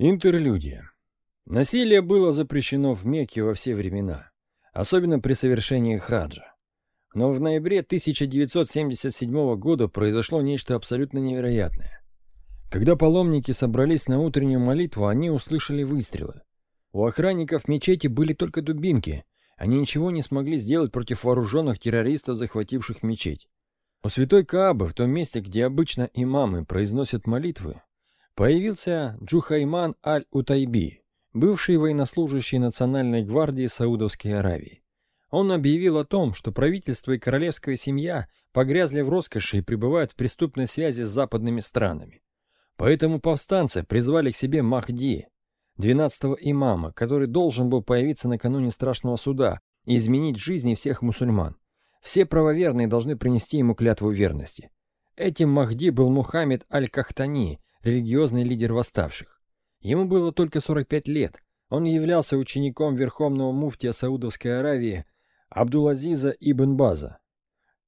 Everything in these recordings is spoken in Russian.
Интерлюдия. Насилие было запрещено в Мекке во все времена, особенно при совершении хаджа. Но в ноябре 1977 года произошло нечто абсолютно невероятное. Когда паломники собрались на утреннюю молитву, они услышали выстрелы. У охранников мечети были только дубинки, они ничего не смогли сделать против вооруженных террористов, захвативших мечеть. У святой Каабы, в том месте, где обычно имамы произносят молитвы, Появился Джухайман Аль-Утайби, бывший военнослужащий Национальной гвардии Саудовской Аравии. Он объявил о том, что правительство и королевская семья погрязли в роскоши и пребывают в преступной связи с западными странами. Поэтому повстанцы призвали к себе Махди, 12-го имама, который должен был появиться накануне страшного суда и изменить жизни всех мусульман. Все правоверные должны принести ему клятву верности. Этим Махди был Мухаммед Аль-Кахтани, религиозный лидер восставших. Ему было только 45 лет. Он являлся учеником верховного муфтия Саудовской Аравии Абдулазиза ибн База.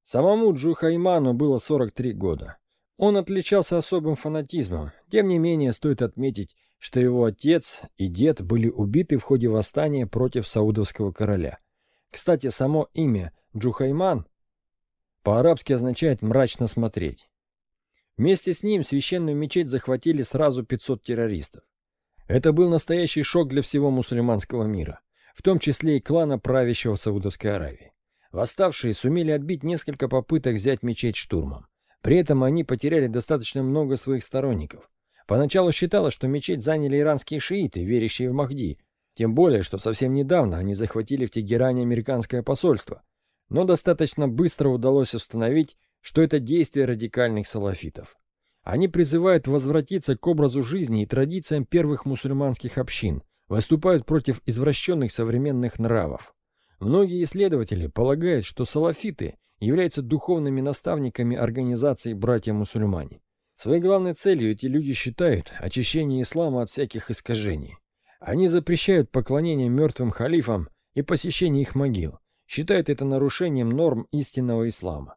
Самому Джухайману было 43 года. Он отличался особым фанатизмом. Тем не менее, стоит отметить, что его отец и дед были убиты в ходе восстания против саудовского короля. Кстати, само имя Джухайман по-арабски означает «мрачно смотреть». Вместе с ним священную мечеть захватили сразу 500 террористов. Это был настоящий шок для всего мусульманского мира, в том числе и клана правящего Саудовской Аравии. Восставшие сумели отбить несколько попыток взять мечеть штурмом. При этом они потеряли достаточно много своих сторонников. Поначалу считалось, что мечеть заняли иранские шииты, верящие в Махди, тем более, что совсем недавно они захватили в Тегеране американское посольство. Но достаточно быстро удалось установить, что это действие радикальных салафитов. Они призывают возвратиться к образу жизни и традициям первых мусульманских общин, выступают против извращенных современных нравов. Многие исследователи полагают, что салафиты являются духовными наставниками организации «Братья-мусульмане». Своей главной целью эти люди считают очищение ислама от всяких искажений. Они запрещают поклонение мертвым халифам и посещение их могил, считают это нарушением норм истинного ислама.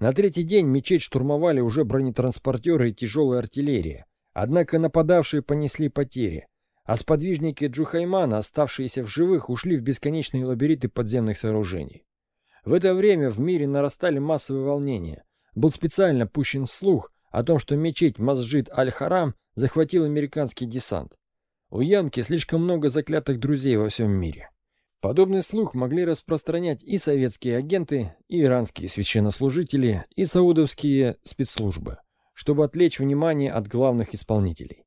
На третий день мечеть штурмовали уже бронетранспортеры и тяжелая артиллерия. Однако нападавшие понесли потери, а сподвижники Джухаймана, оставшиеся в живых, ушли в бесконечные лабиринты подземных сооружений. В это время в мире нарастали массовые волнения. Был специально пущен слух о том, что мечеть Масджид Аль-Харам захватил американский десант. У Янки слишком много заклятых друзей во всем мире. Подобный слух могли распространять и советские агенты, и иранские священнослужители, и саудовские спецслужбы, чтобы отвлечь внимание от главных исполнителей.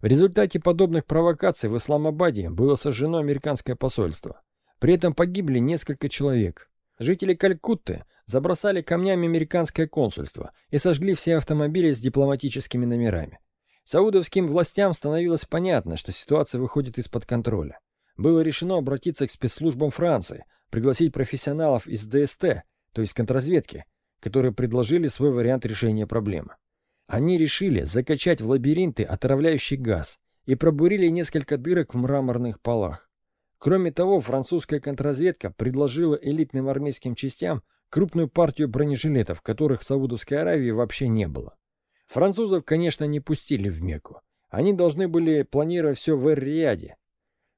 В результате подобных провокаций в Исламабаде было сожжено американское посольство. При этом погибли несколько человек. Жители Калькутты забросали камнями американское консульство и сожгли все автомобили с дипломатическими номерами. Саудовским властям становилось понятно, что ситуация выходит из-под контроля было решено обратиться к спецслужбам Франции, пригласить профессионалов из ДСТ, то есть контрразведки, которые предложили свой вариант решения проблемы. Они решили закачать в лабиринты отравляющий газ и пробурили несколько дырок в мраморных полах. Кроме того, французская контрразведка предложила элитным армейским частям крупную партию бронежилетов, которых в Саудовской Аравии вообще не было. Французов, конечно, не пустили в Мекку. Они должны были планировать все в Эр-Рияде,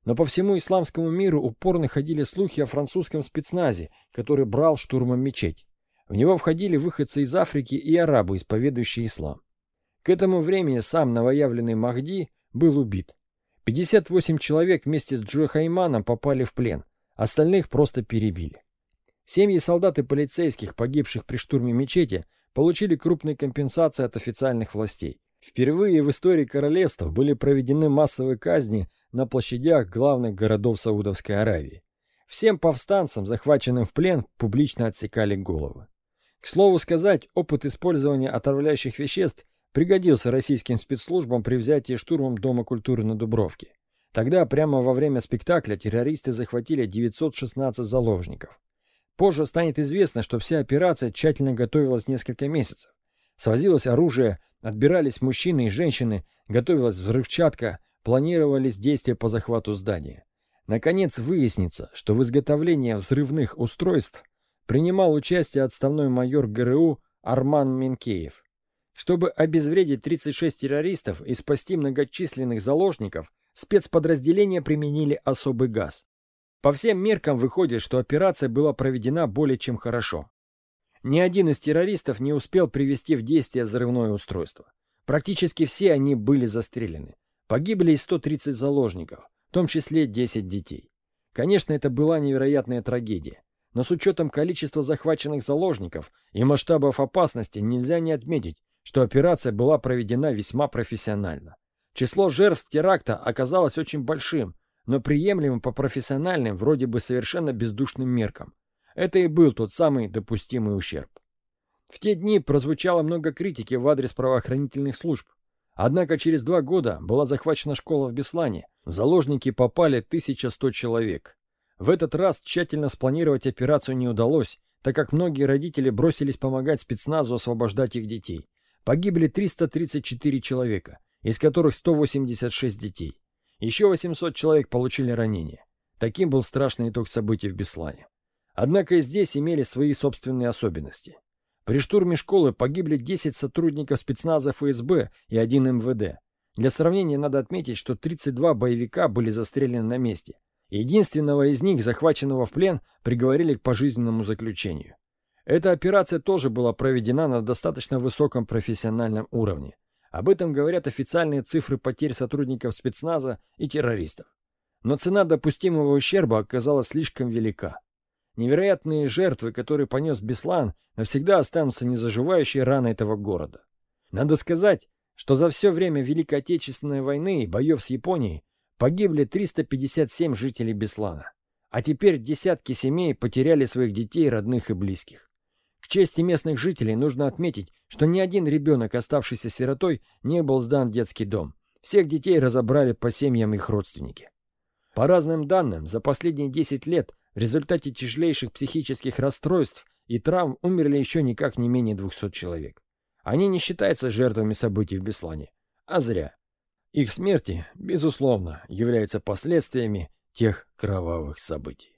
но по всему исламскому миру упорно ходили слухи о французском спецназе, который брал штурмом мечеть. В него входили выходцы из Африки и арабы, исповедующие ислам. К этому времени сам новоявленный Махди был убит. 58 человек вместе с Джухайманом попали в плен, остальных просто перебили. Семьи солдат и полицейских, погибших при штурме мечети, получили крупные компенсации от официальных властей. Впервые в истории королевства были проведены массовые казни на площадях главных городов Саудовской Аравии. Всем повстанцам, захваченным в плен, публично отсекали головы. К слову сказать, опыт использования отравляющих веществ пригодился российским спецслужбам при взятии штурмом Дома культуры на Дубровке. Тогда прямо во время спектакля террористы захватили 916 заложников. Позже станет известно, что вся операция тщательно готовилась несколько месяцев. Свозилось оружие, отбирались мужчины и женщины, готовилась взрывчатка, планировались действия по захвату здания. Наконец выяснится, что в изготовлении взрывных устройств принимал участие отставной майор ГРУ Арман Минкеев. Чтобы обезвредить 36 террористов и спасти многочисленных заложников, спецподразделения применили особый газ. По всем меркам выходит, что операция была проведена более чем хорошо. Ни один из террористов не успел привести в действие взрывное устройство. Практически все они были застрелены. Погибли и 130 заложников, в том числе 10 детей. Конечно, это была невероятная трагедия. Но с учетом количества захваченных заложников и масштабов опасности нельзя не отметить, что операция была проведена весьма профессионально. Число жертв теракта оказалось очень большим, но приемлемым по профессиональным, вроде бы совершенно бездушным меркам. Это и был тот самый допустимый ущерб. В те дни прозвучало много критики в адрес правоохранительных служб. Однако через два года была захвачена школа в Беслане. В заложники попали 1100 человек. В этот раз тщательно спланировать операцию не удалось, так как многие родители бросились помогать спецназу освобождать их детей. Погибли 334 человека, из которых 186 детей. Еще 800 человек получили ранения. Таким был страшный итог событий в Беслане. Однако и здесь имели свои собственные особенности. При штурме школы погибли 10 сотрудников спецназа ФСБ и один МВД. Для сравнения надо отметить, что 32 боевика были застрелены на месте. Единственного из них, захваченного в плен, приговорили к пожизненному заключению. Эта операция тоже была проведена на достаточно высоком профессиональном уровне. Об этом говорят официальные цифры потерь сотрудников спецназа и террористов. Но цена допустимого ущерба оказалась слишком велика. Невероятные жертвы, которые понес Беслан, навсегда останутся незаживающей раной этого города. Надо сказать, что за все время Великой Отечественной войны и боев с Японией погибли 357 жителей Беслана. А теперь десятки семей потеряли своих детей, родных и близких. К чести местных жителей нужно отметить, что ни один ребенок, оставшийся сиротой, не был сдан детский дом. Всех детей разобрали по семьям их родственники. По разным данным, за последние 10 лет в результате тяжелейших психических расстройств и травм умерли еще никак не менее 200 человек. Они не считаются жертвами событий в Беслане. А зря. Их смерти, безусловно, являются последствиями тех кровавых событий.